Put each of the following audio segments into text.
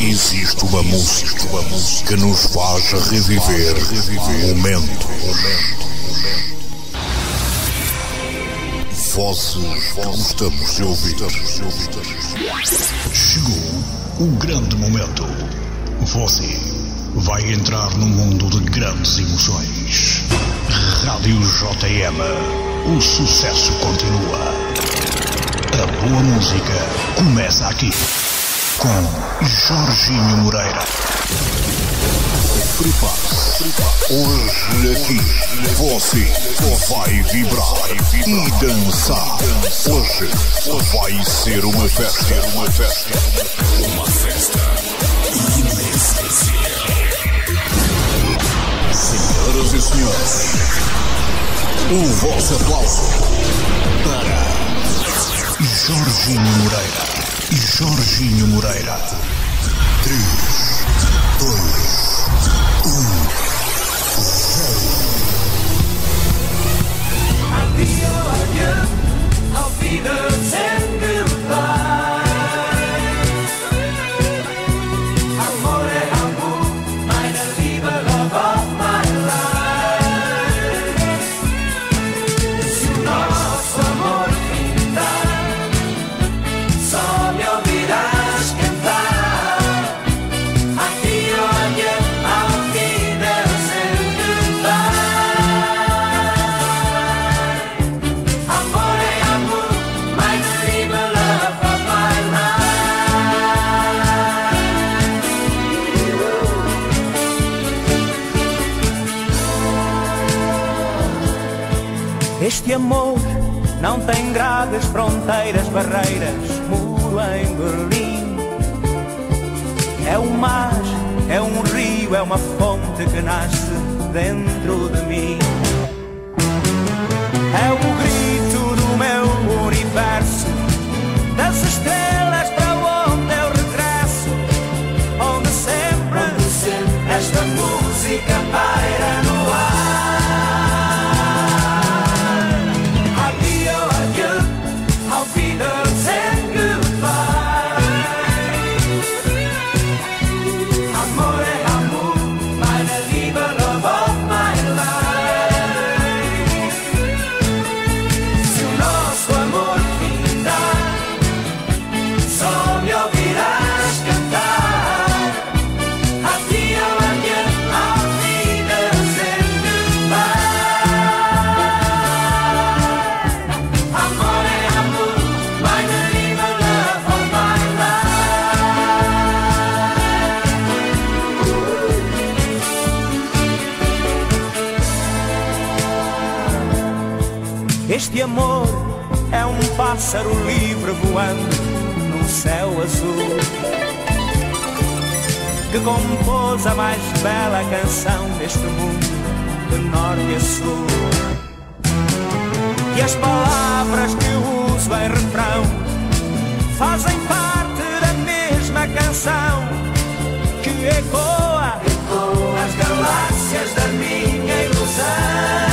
existe uma música que nos faz reviver momentos. Vozes que gostamos de ouvir. Chegou o grande momento. Você vai entrar no mundo de grandes emoções. Rádio JM. O sucesso continua. A boa música começa aqui. Com Jorginho Moreira. Prepare-se. Hoje aqui você vai vibrar e dançar. Hoje vai ser uma festa, uma festa, uma festa Senhoras e senhores, o vosso aplauso para Jorginho Moreira. Jorginho Moreira. 3, 2, 1. Auf Wiedersehen, goodbye. Este amor é um pássaro livre voando num céu azul que compôs a mais bela canção deste mundo, de norte a sul. E as palavras que uso em refrão fazem parte da mesma canção que ecoa nas galáxias da minha ilusão.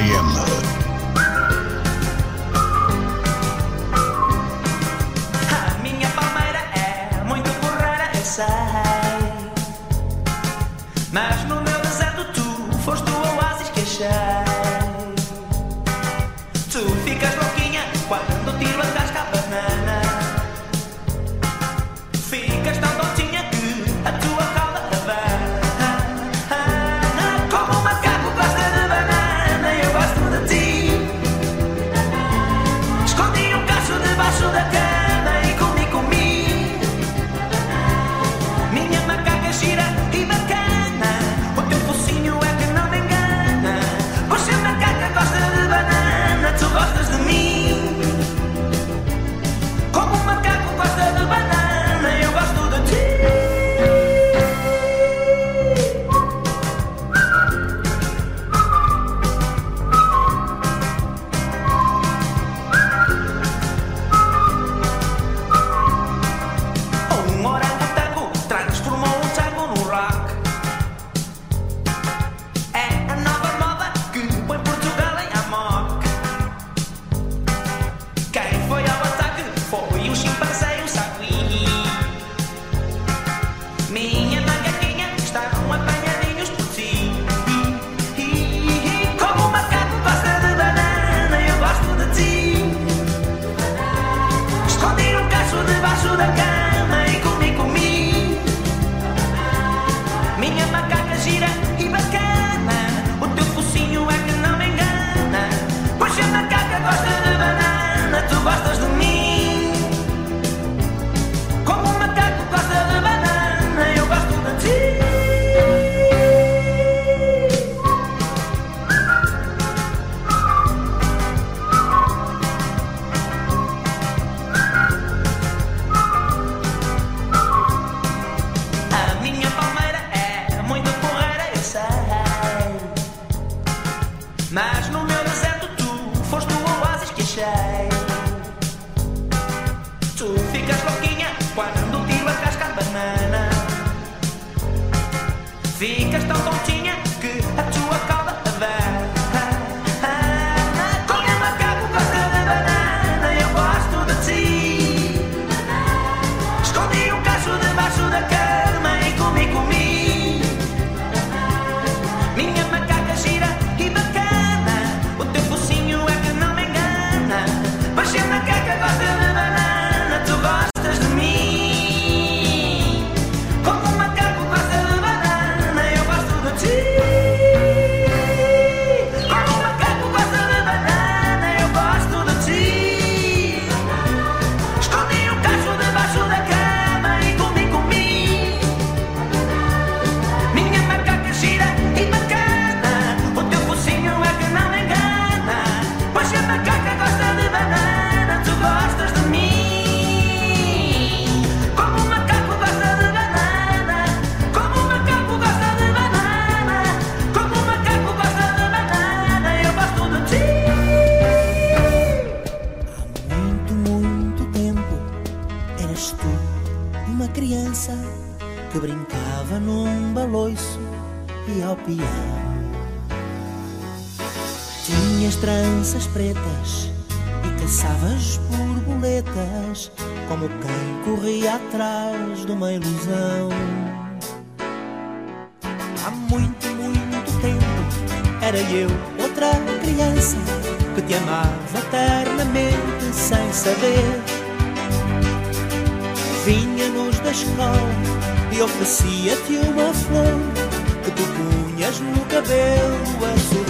the M Hood. Tava num baloiço e ao piano. Tinhas tranças pretas e caçavas borboletas Como quem corria atrás de uma ilusão. Há muito, muito tempo era eu outra criança Que te amava eternamente sem saber. Vinha-nos da escola e oferecia-te uma flor que tu punhas no cabelo azul.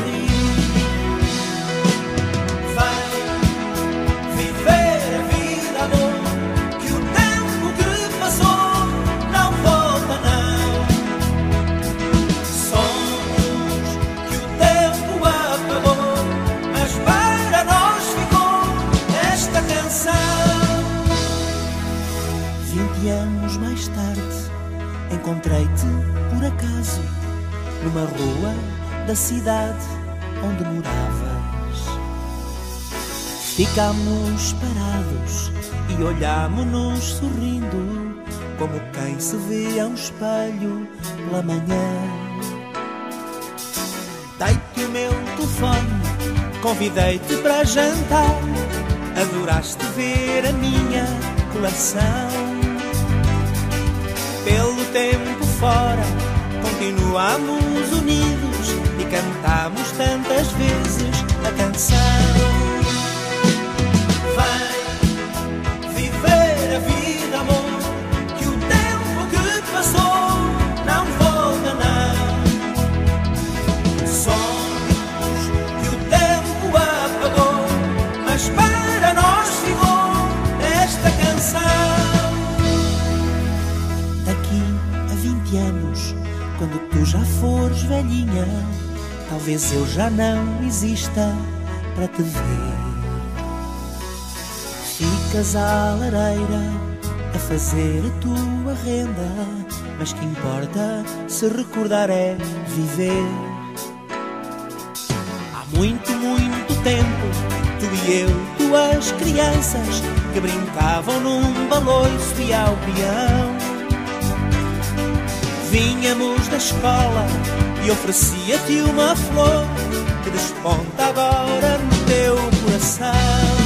Encontrei-te por acaso numa rua da cidade onde moravas. Ficámos parados e olhámo-nos sorrindo, como quem se vê a um espelho pela manhã. Dei-te o meu telefone, convidei-te para jantar, adoraste ver a minha coleção tempo fora, continuamos unidos e cantamos tantas vezes a canção. Vai viver a vida, amor, que o tempo que passou. já fores velhinha, talvez eu já não exista para te ver. Ficas à lareira a fazer a tua renda, mas que importa se recordar é viver. Há muito, muito tempo, tu e eu, duas crianças que brincavam num baloiço e ao peão. Vinhamos da escola e oferecia-te uma flor que desponta agora no teu coração.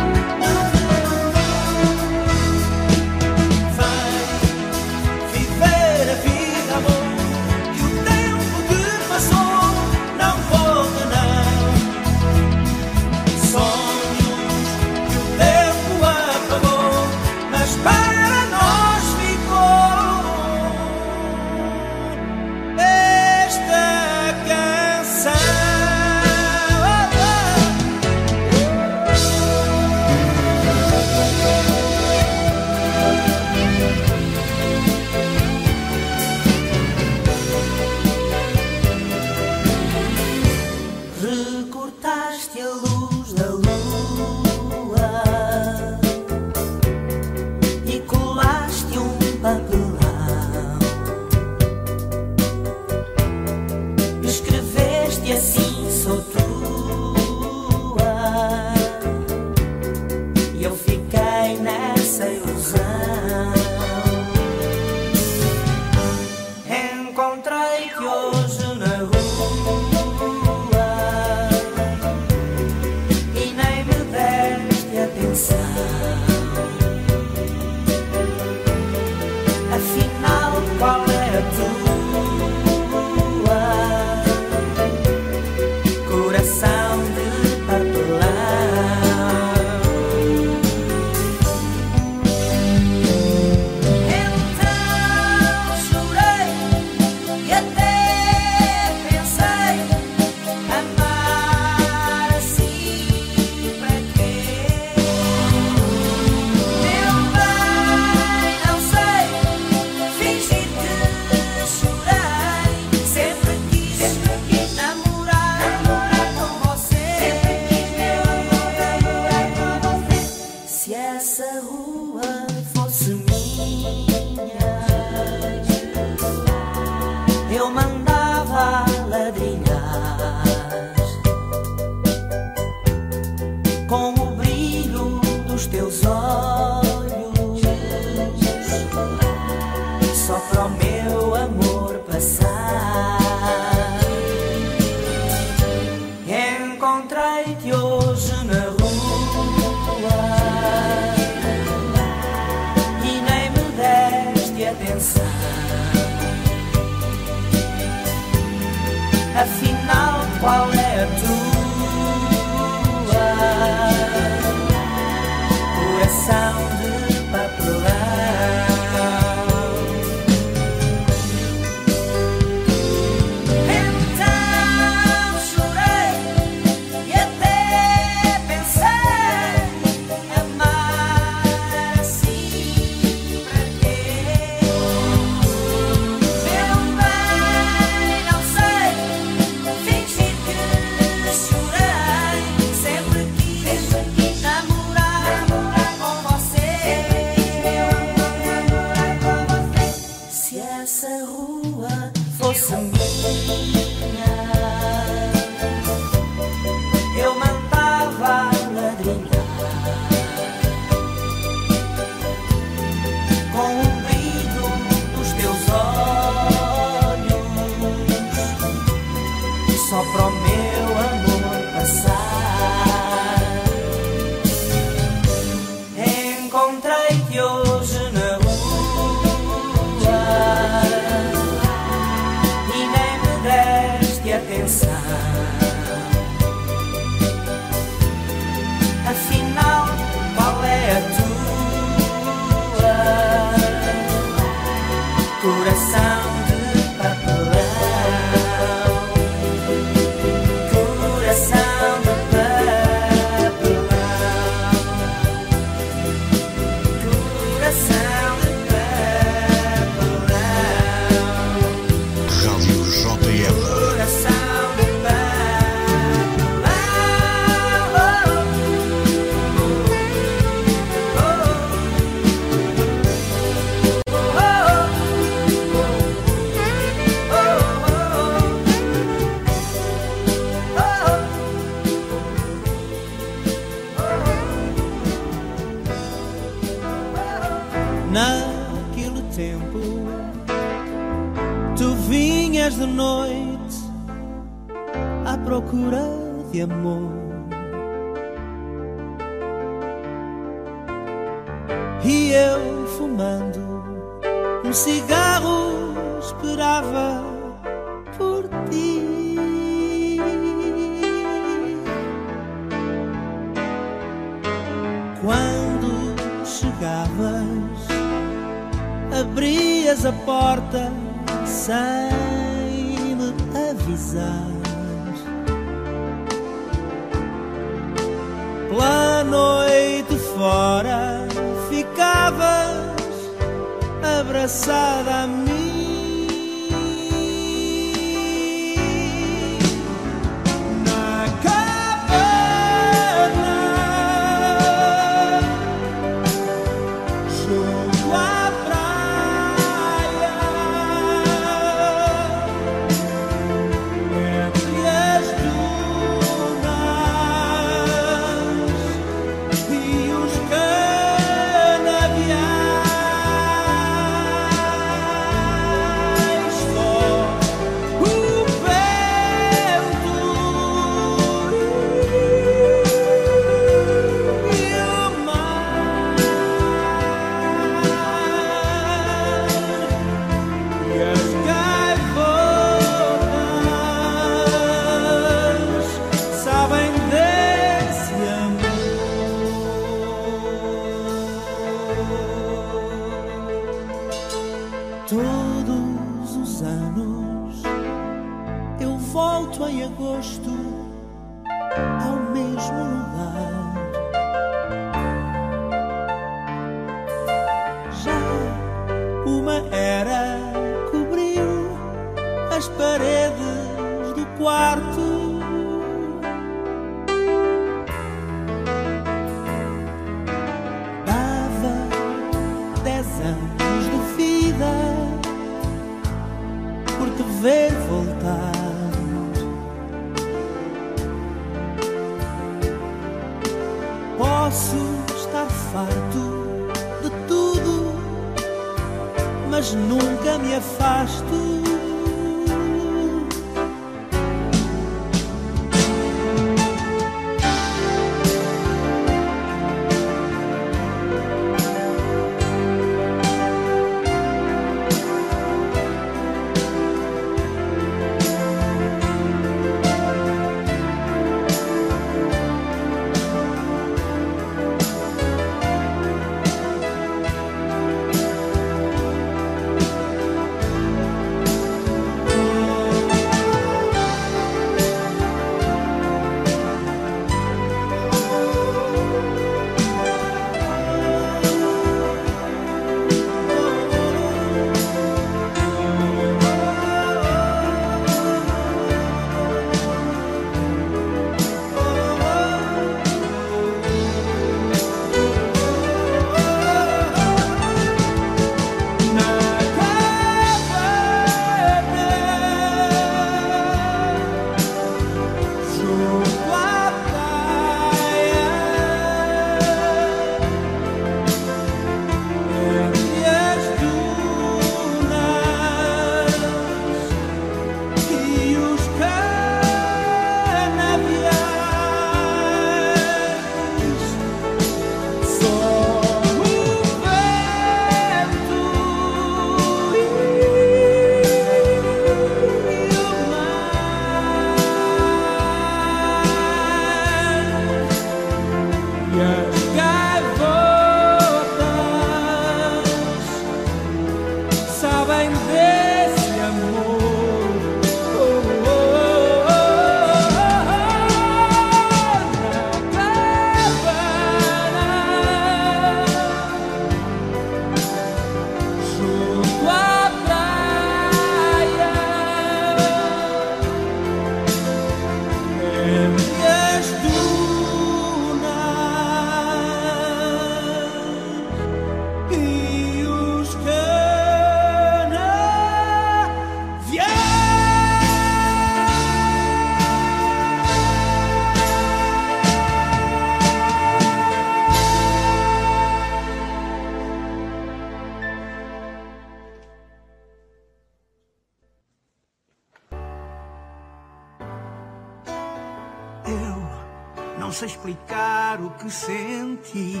Não sei explicar o que senti,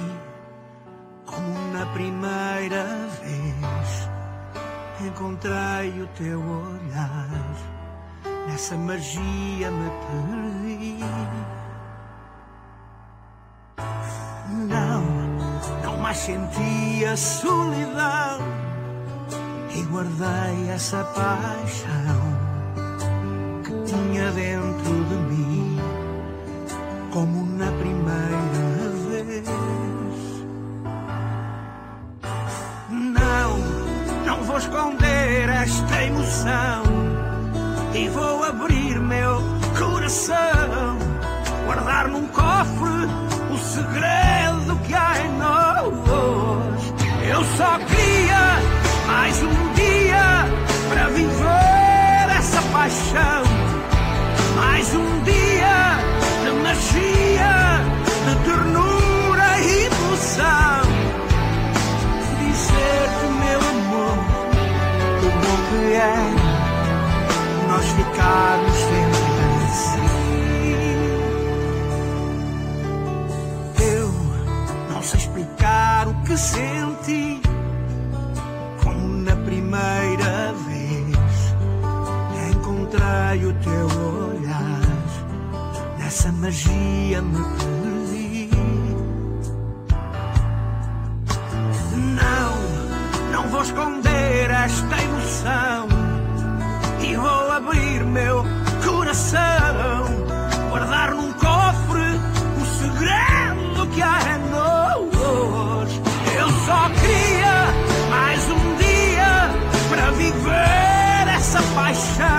como na primeira vez encontrei o teu olhar. Nessa magia me perdi. Não, não mais senti a solidão e guardei essa paixão que tinha dentro de mim, como na primeira vez. Não, não vou esconder esta emoção e vou abrir meu coração, guardar num cofre o segredo que há em nós. Eu só queria mais um dia para viver essa paixão, ficarmos. Eu não sei explicar o que senti, como na primeira vez encontrei o teu olhar, nessa magia me perdi. Não, não vou esconder esta emoção e vou abrir meu coração, guardar num cofre o segredo que há em nós. Eu só queria mais um dia para viver essa paixão,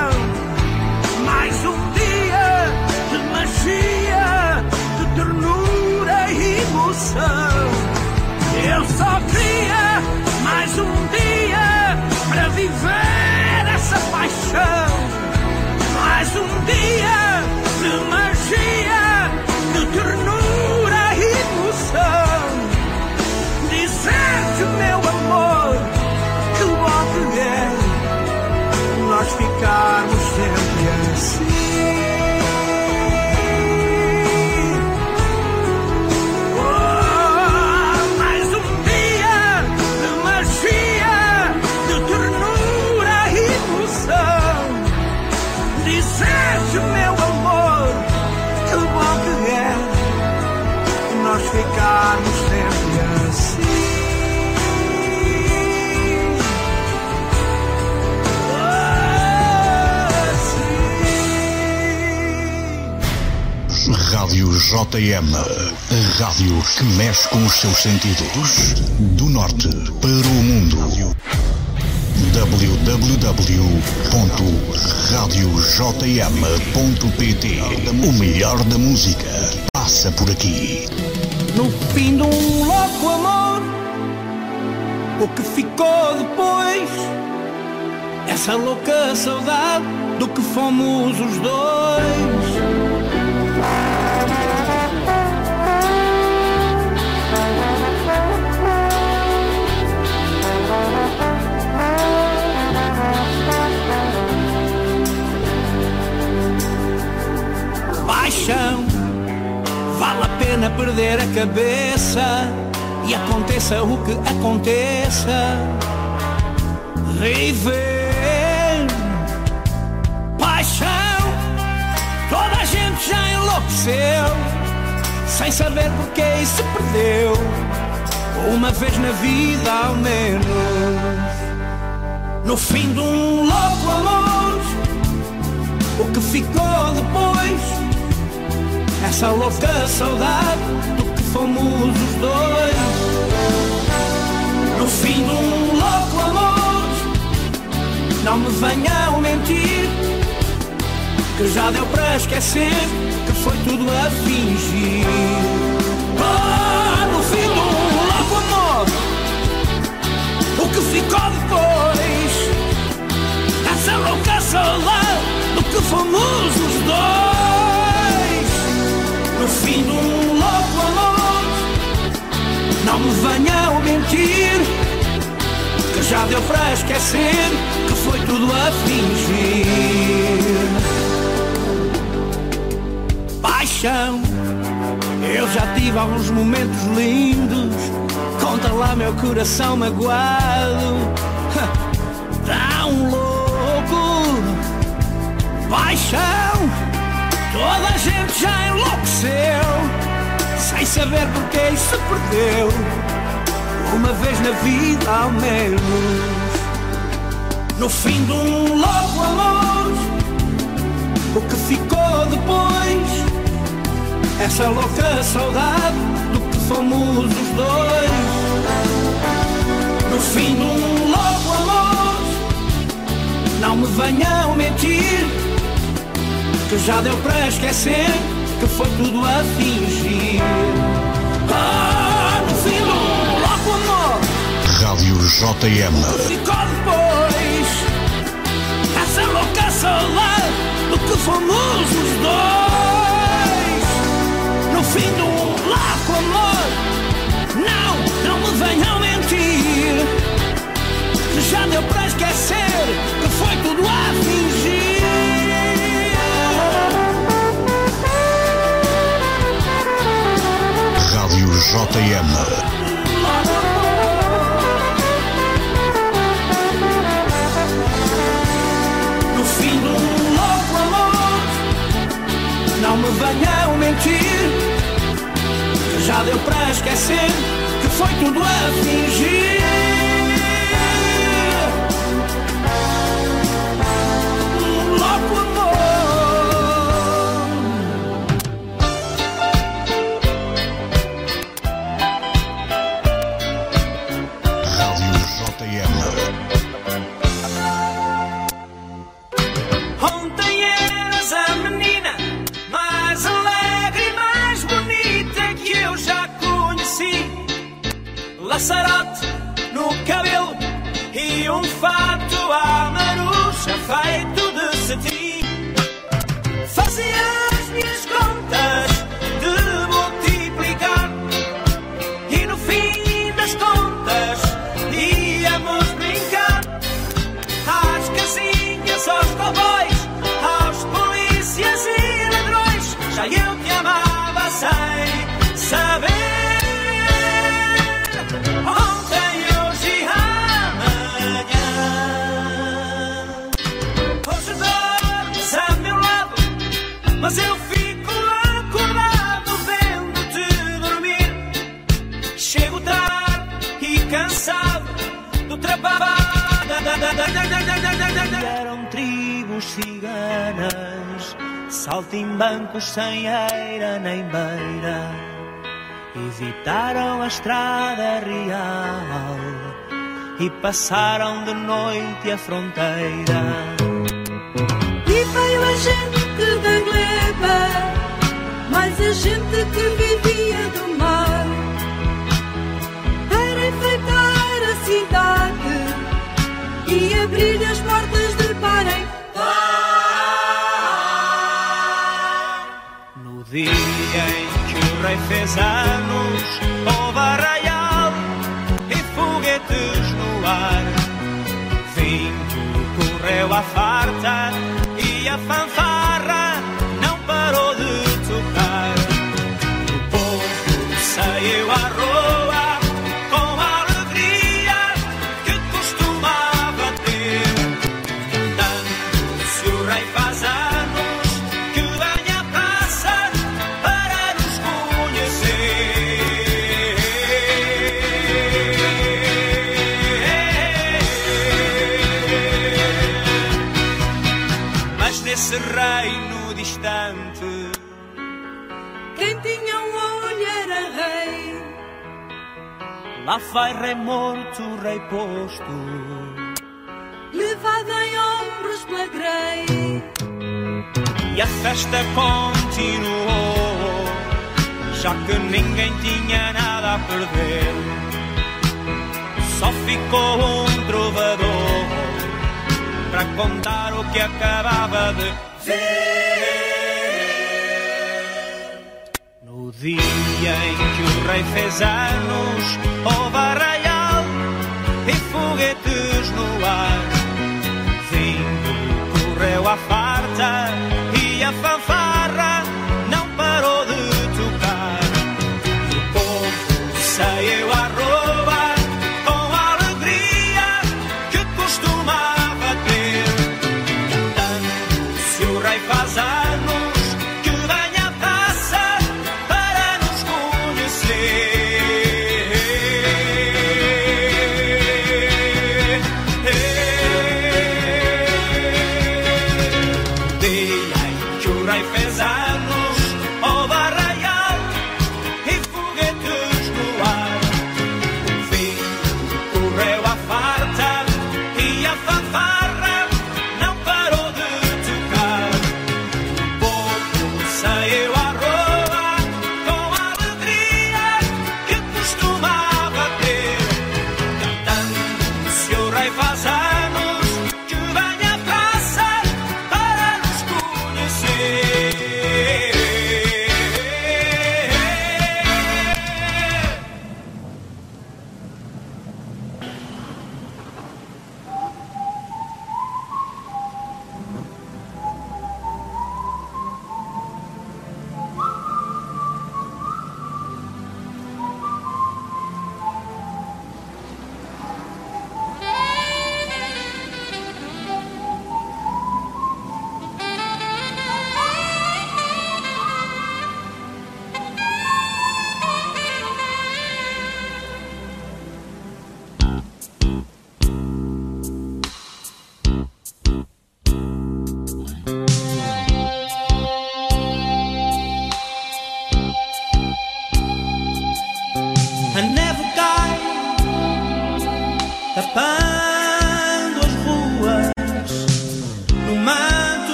JM, a rádio que mexe com os seus sentidos. Do norte para o mundo. www.radiojm.pt O melhor da música passa por aqui. No fim de um louco amor, o que ficou depois? Essa louca saudade do que fomos os dois. Vale a pena perder a cabeça e aconteça o que aconteça. Viver, paixão, toda a gente já enlouqueceu, sem saber porque se perdeu, uma vez na vida ao menos. No fim de um louco amor, o que ficou depois? Essa louca saudade do que fomos os dois. No fim de um louco amor, não me venham mentir, que já deu para esquecer que foi tudo a fingir. Oh, no fim de um louco amor, o que ficou depois? Essa louca saudade do que fomos os dois. No fim de um louco amor, não me venham mentir, que já deu para esquecer que foi tudo a fingir. Paixão, Eu já tive alguns momentos lindos. Conta lá, meu coração magoado. Tão louco, paixão. Toda a gente já enlouqueceu. Sem saber porque isso perdeu. Uma vez na vida, ao menos. No fim de um louco amor, o que ficou depois? Essa louca saudade do que fomos os dois. No fim de um louco amor, não me venham mentir, que já deu para esquecer que foi tudo a fingir. Ah, no fim um louco amor, Rádio JM. ficou depois. Essa louca saudade do que fomos os dois. No fim um louco amor, não, não me venham mentir. Que já deu para esquecer que foi tudo a fingir. JM. No fim de louco amor, não me venham mentir. Já deu para esquecer que foi tudo a fingir. Laçarote saltimbancos sem eira nem beira. Evitaram a estrada real e passaram de noite a fronteira. E veio a gente da gleba, mais a gente que vivia do mar, para enfeitar a cidade e abrir as portas em que o rei fez anos, houve arraial e foguetes no ar. Vinho correu à farta lá vai rei morto, rei posto. levado em ombros pela grei. E a festa continuou, já que ninguém tinha nada a perder. Só ficou um trovador para contar o que acabava de ver. Dia em que o rei fez anos, arraial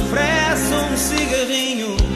oferece um cigarrinho.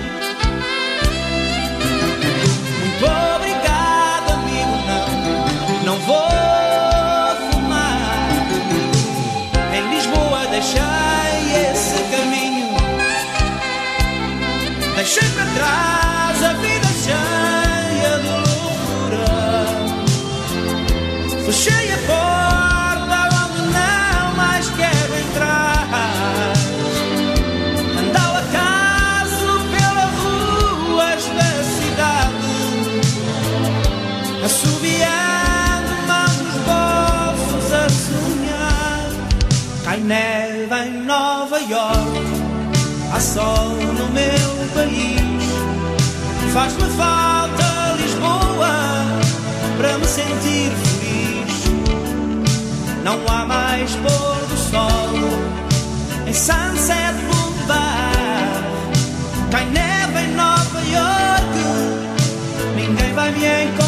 sol no meu país. Faz-me falta Lisboa para me sentir feliz. Não há mais pôr do sol em Sunset Boulevard. Cai neve em Nova York, ninguém vai me encontrar.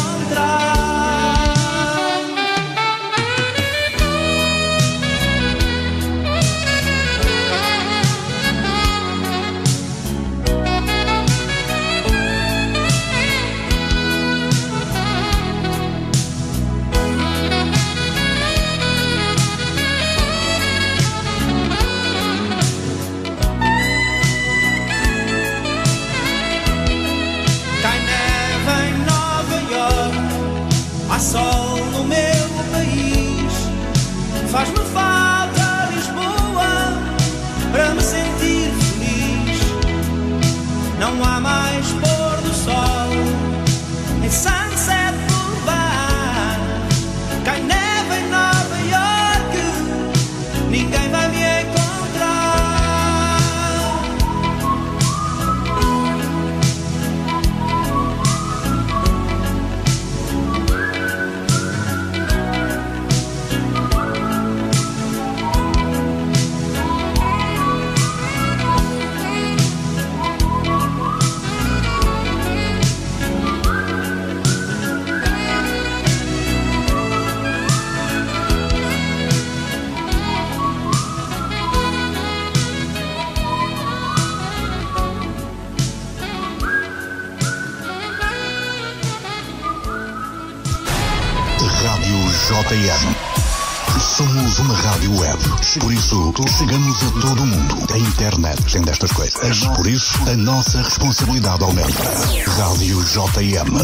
Por isso chegamos a todo mundo. A internet tem destas coisas, por isso a nossa responsabilidade aumenta. Rádio JM.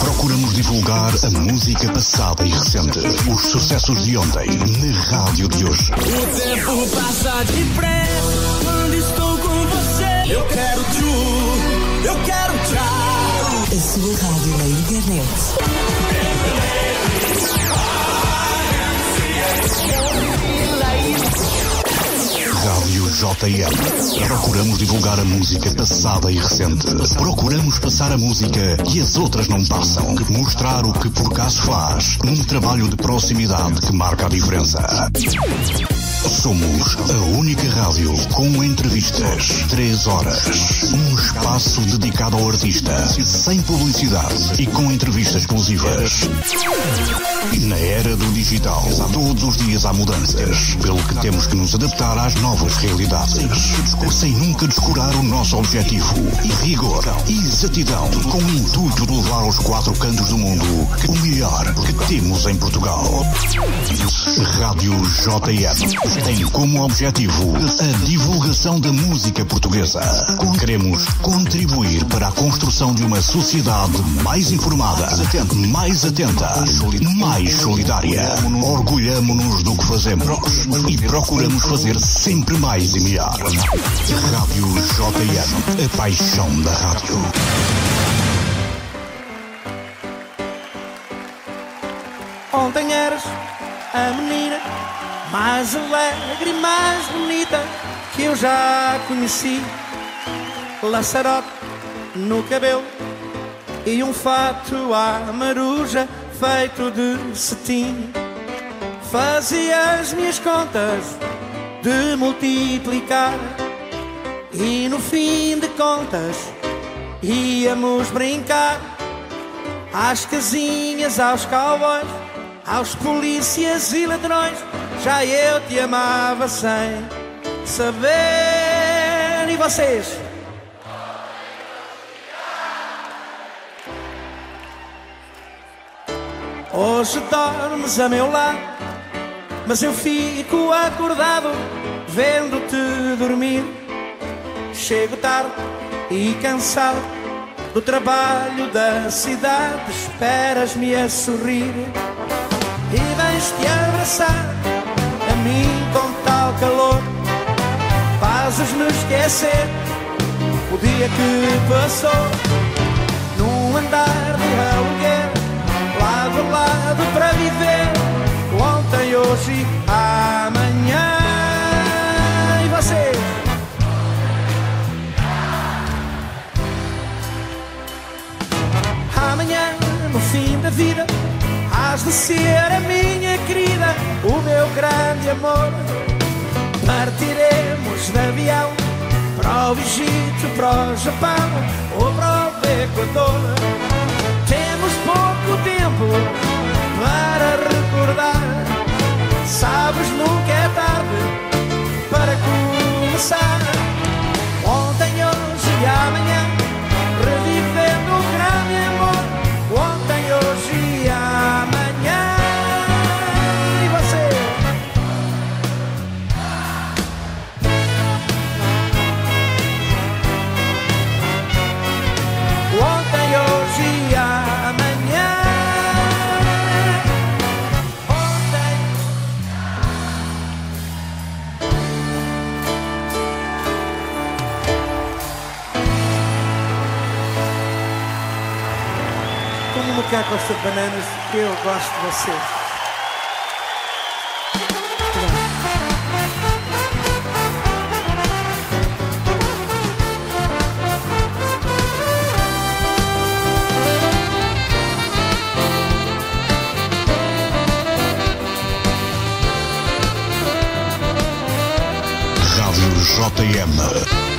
Procuramos divulgar a música passada e recente, os sucessos de ontem, na rádio de hoje. O tempo passa depressa quando estou com você. Eu quero tu, eu quero tchau. A sua rádio na internet. Rádio JM. Procuramos divulgar a música passada e recente. Procuramos passar a música que as outras não passam. Mostrar o que por acaso faz. Um trabalho de proximidade que marca a diferença. Somos a única rádio com entrevistas. Três horas. Um espaço dedicado ao artista. Sem publicidade e com entrevistas exclusivas. Na era do digital, todos os dias há mudanças. Pelo que temos que nos adaptar às novas realidades. Sem nunca descurar o nosso objetivo. E rigor exatidão. Com o intuito de levar aos quatro cantos do mundo o melhor que temos em Portugal. Rádio JM tem como objetivo a divulgação da música portuguesa. Queremos contribuir para a construção de uma sociedade mais informada, mais atenta, mais solidária. Orgulhamo-nos do que fazemos e procuramos fazer sempre mais e melhor. Rádio JM, a paixão da rádio. Ontem eras a menina mais alegre e mais bonita que eu já conheci. Laçarote no cabelo e um fato à maruja feito de cetim. Fazia as minhas contas de multiplicar e no fim de contas íamos brincar às casinhas, aos cowboys, aos polícias e ladrões. Já eu te amava sem saber. E vocês? Hoje dormes a meu lado, mas eu fico acordado vendo-te dormir. Chego tarde e cansado do trabalho da cidade, esperas-me a sorrir e vens-te abraçar a mim com tal calor. Fazes-me esquecer o dia que passou num andar lado para viver. Ontem, hoje amanhã. E você? Amanhã, no fim da vida, has de ser a minha querida, o meu grande amor. Partiremos de avião para o Egito, para o Japão ou para o Equador. Pouco tempo para recordar. Sabes, nunca é tarde para começar. Macaco gosta de bananas, eu gosto de você. Rádio JM.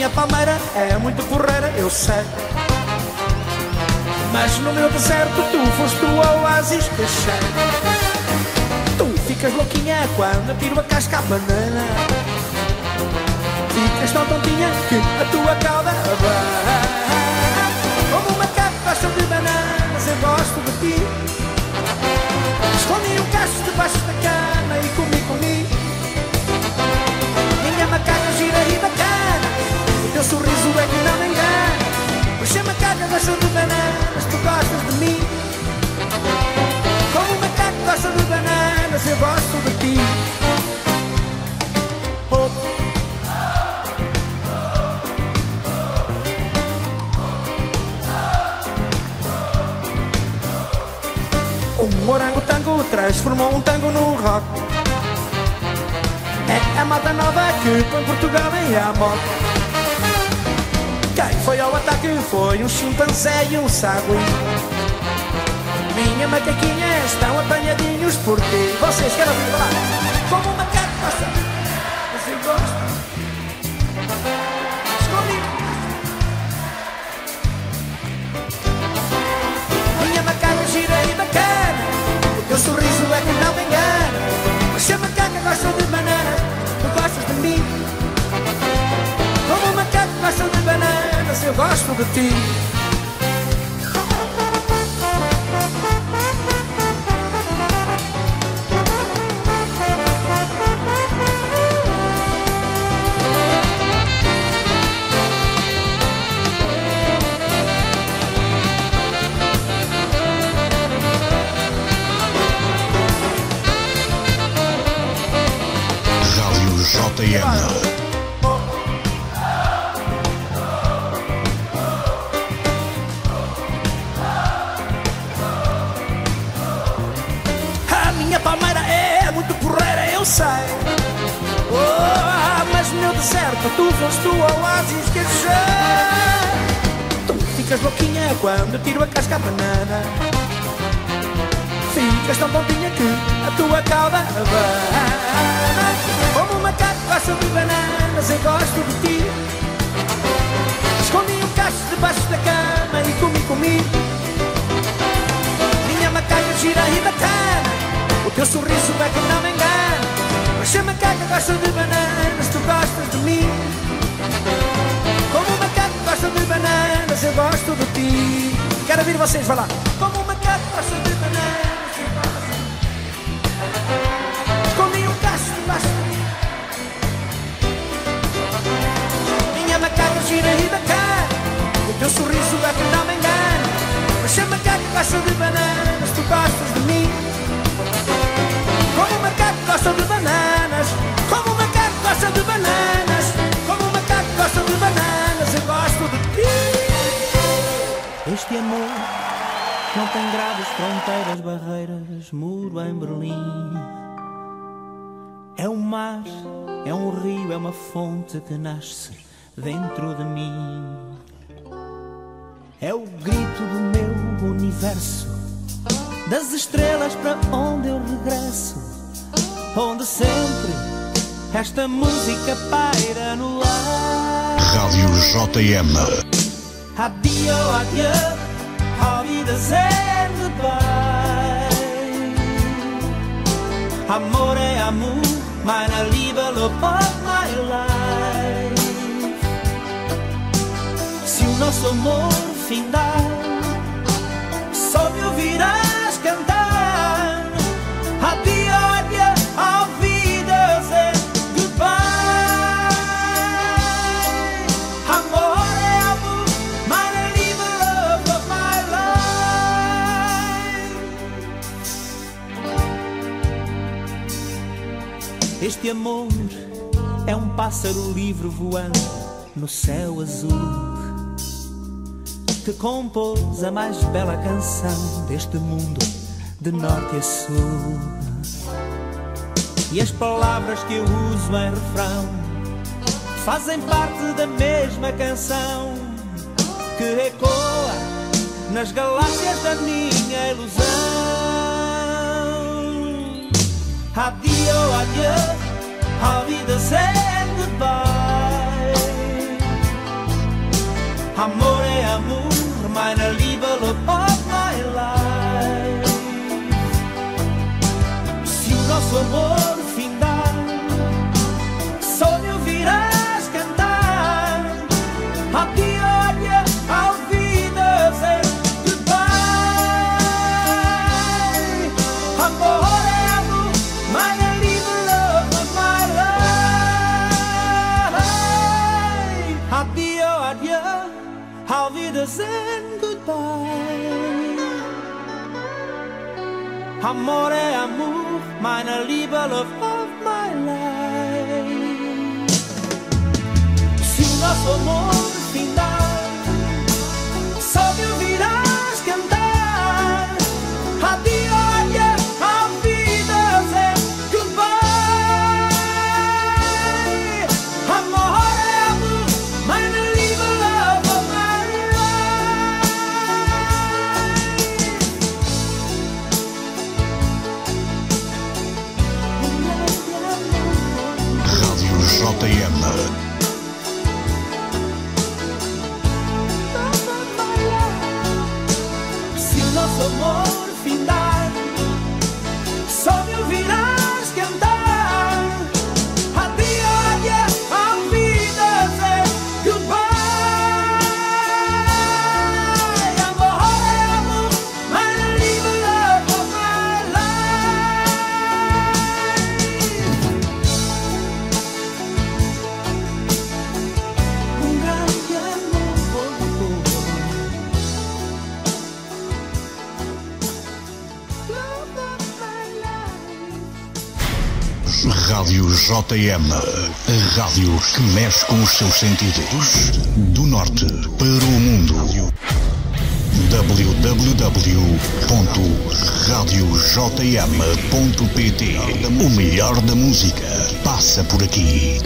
Minha palmeira é muito porreira, eu sei. Mas no meu deserto tu foste o oásis que achei. Tu ficas louquinha quando tiro a casca à banana. Ficas tão tontinha que a tua cauda abana. Como uma gosta de bananas, eu gosto de ti. Escondi um cacho debaixo da cama e comi, comi. Minha macaca gira e bacana, gosta de bananas, tu gostas de mim. Como o macaco gosta de bananas, eu gosto de ti. Um orangotango transformou um tango num rock. É a moda nova que põe Portugal em amor. Foi ao ataque foi um chimpanzé e um sagui. Minha macaquinha estão apanhadinhos porque vocês querem ouvir falar Eu gosto de ti JM. Deserto, tu foste o oásis que achei. Tu ficas louquinha quando tiro a casca à banana. Ficas tão tontinha que a tua cauda abana. Como um macaco gosta de bananas, eu gosto de ti. Escondi um cacho debaixo da cama e comi, comi. Minha macaca gira e bacana O teu sorriso é que não me engana Mas se a macaca gosta de bananas Tu gostas de mim Como o macaco gosta de bananas Eu gosto de ti Quero ouvir vocês falar Como o macaco gosta de bananas Eu gosto Escondi um cacho debaixo Minha macaca gira e bacana. O teu sorriso é que não me engana. Mas se a macaca gosta de bananas fronteiras, barreiras, muro em Berlim. É um mar, é um rio, é uma fonte que nasce dentro de mim. É o grito do meu universo, das estrelas para onde eu regresso, onde sempre esta música paira no ar. Rádio JM. Adio, adieu, auf Amore, amor, meine Liebe, love of my life. Se o nosso amor findar, Este amor é um pássaro livre voando no céu azul que compôs a mais bela canção deste mundo de norte a sul. E as palavras que eu uso em refrão fazem parte da mesma canção que ecoa nas galáxias da minha ilusão. Adio, Har vi det said goodbye? Amore, amor, meine Liebe, love. Se o nosso amor Amor é amor, meine Liebe, love of my life. Se o nosso amor JM. A rádio que mexe com os seus sentidos. Do norte para o mundo. www.radiojm.pt O melhor da música passa por aqui.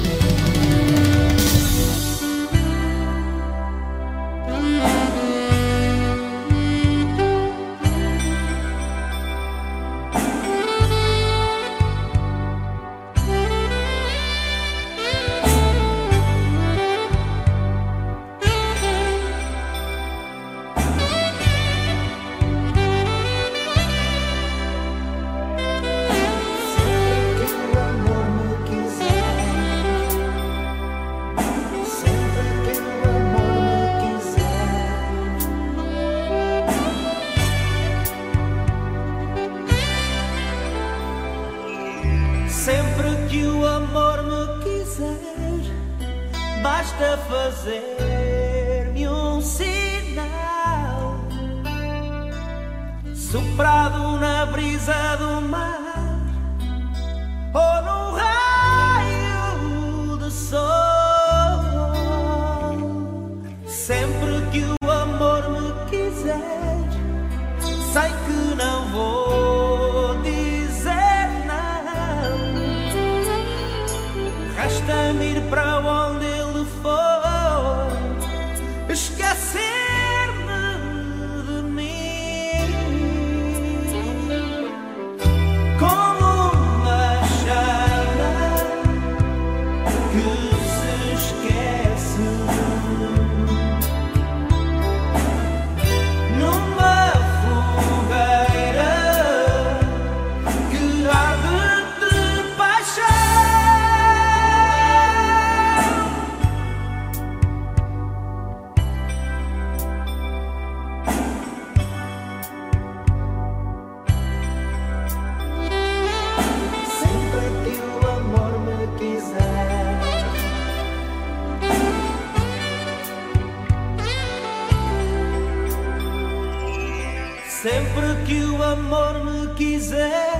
Que o amor me quiser,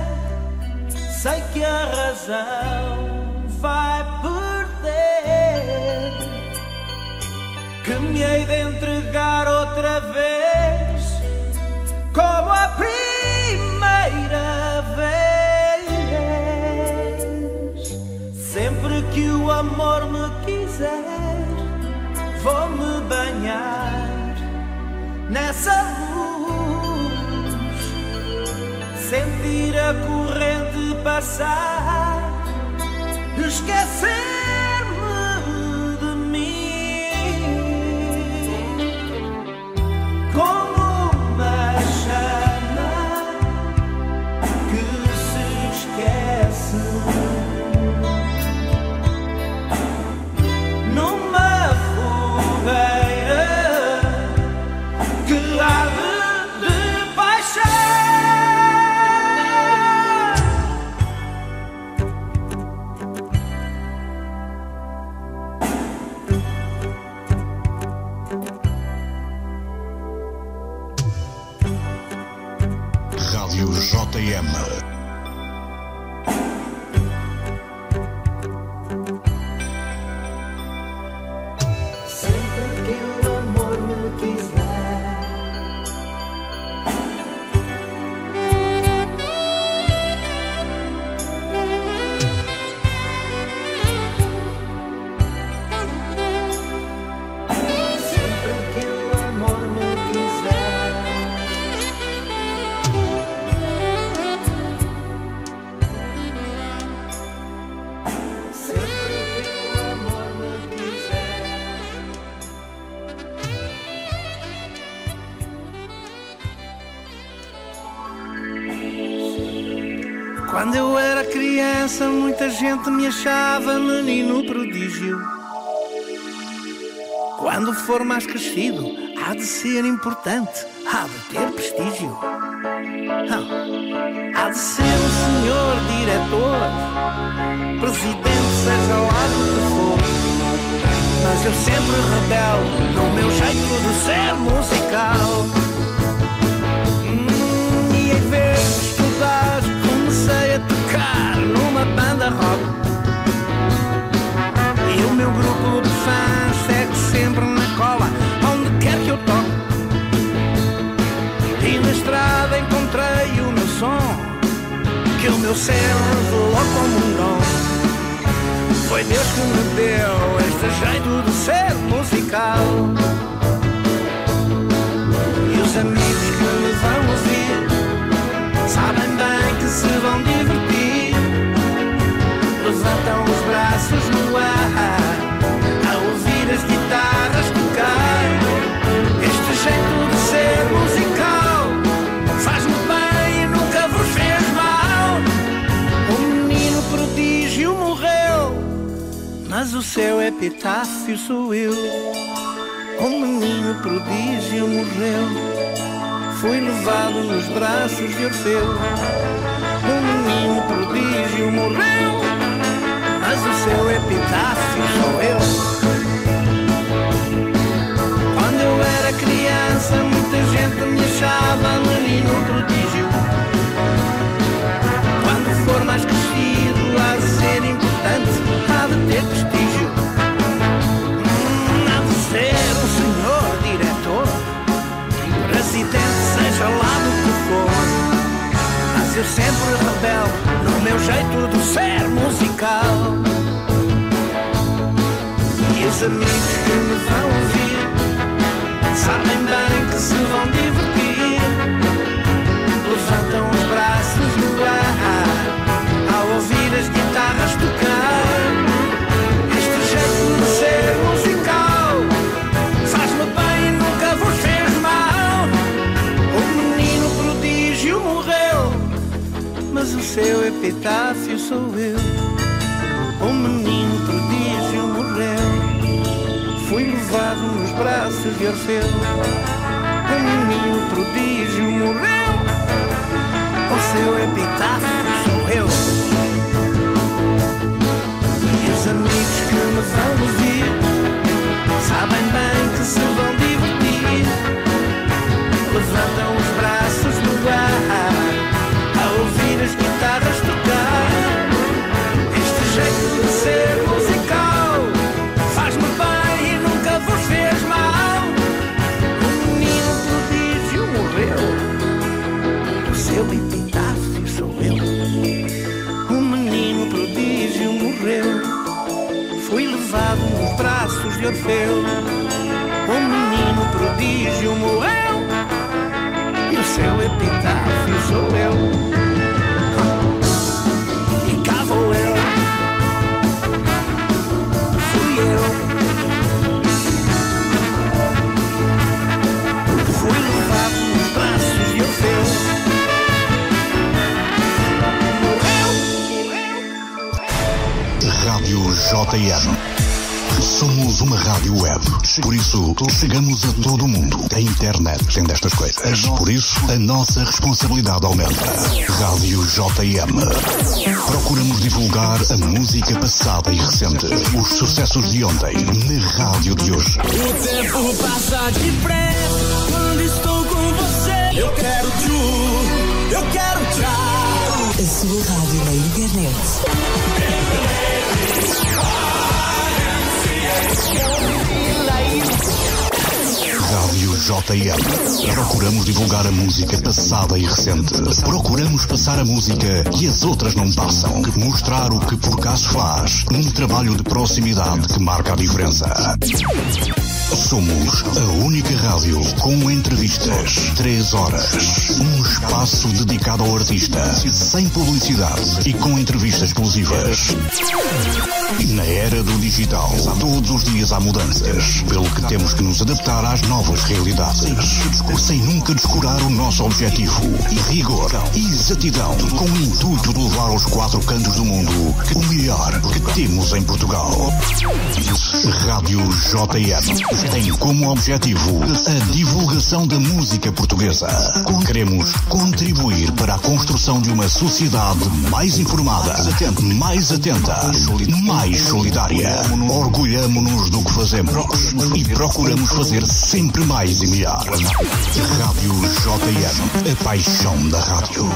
sei que a razão vai perder. Que me hei de entregar outra vez, como a primeira vez. Sempre que o amor me quiser, vou me banhar nessa luz, sentir a corrente passar, esquecer-me gente me achava menino prodígio. Quando for mais crescido, há de ser importante, há de ter prestígio. Há de ser o senhor diretor, presidente, seja lá do que for. Mas eu sempre rebelo no meu jeito de ser musical. Fãs segue sempre na cola, onde quer que eu toque. E na estrada encontrei o meu som, que o meu céu revelou como um dom. Foi Deus que me deu este jeito de ser musical. E os amigos que me vão ouvir sabem bem que se vão divertir. Levantam os braços no ar, jeito de ser musical faz-me bem e nunca vos fez mal. O menino prodígio morreu, mas o seu epitáfio sou eu. O menino prodígio morreu. Fui levado nos braços de Orfeu. O menino prodígio morreu, mas o seu epitáfio sou eu. Quando eu criança, muita gente me achava menino prodígio. Seu epitáfio sou eu. O menino prodígio morreu. Fui levado nos braços de Orfeu. O menino prodígio morreu. O seu epitáfio sou eu. E os amigos que me vão ouvir sabem bem que se vão O menino prodígio morreu. E o seu epitáfio sou eu. E cá eu. Fui eu. Fui levado nos braços de Orfeu. Rádio JM. Somos uma rádio web. Por isso, chegamos a todo mundo. A internet tem destas coisas. Por isso, a nossa responsabilidade aumenta. Rádio JM. Procuramos divulgar a música passada e recente. Os sucessos de ontem, na rádio de hoje. O tempo passa depressa quando estou com você. Eu quero tu, eu quero tchau. A sua rádio na internet. JM. Procuramos divulgar a música passada e recente. Procuramos passar a música que as outras não passam. Mostrar o que por acaso faz. Num trabalho de proximidade que marca a diferença. Somos a única rádio com entrevistas. Três horas. Um espaço dedicado ao artista. Sem publicidade e com entrevistas exclusivas. Na era do digital, todos os dias há mudanças, pelo que temos que nos adaptar às novas realidades, sem nunca descurar o nosso objetivo. Rigor e exatidão, com o intuito de levar aos quatro cantos do mundo o melhor que temos em Portugal. Rádio JM tem como objetivo a divulgação da música portuguesa. Queremos contribuir para a construção de uma sociedade mais informada, mais atenta, mais solidária. Orgulhamo-nos do que fazemos e procuramos fazer sempre mais e melhor. Rádio JM, a paixão da rádio.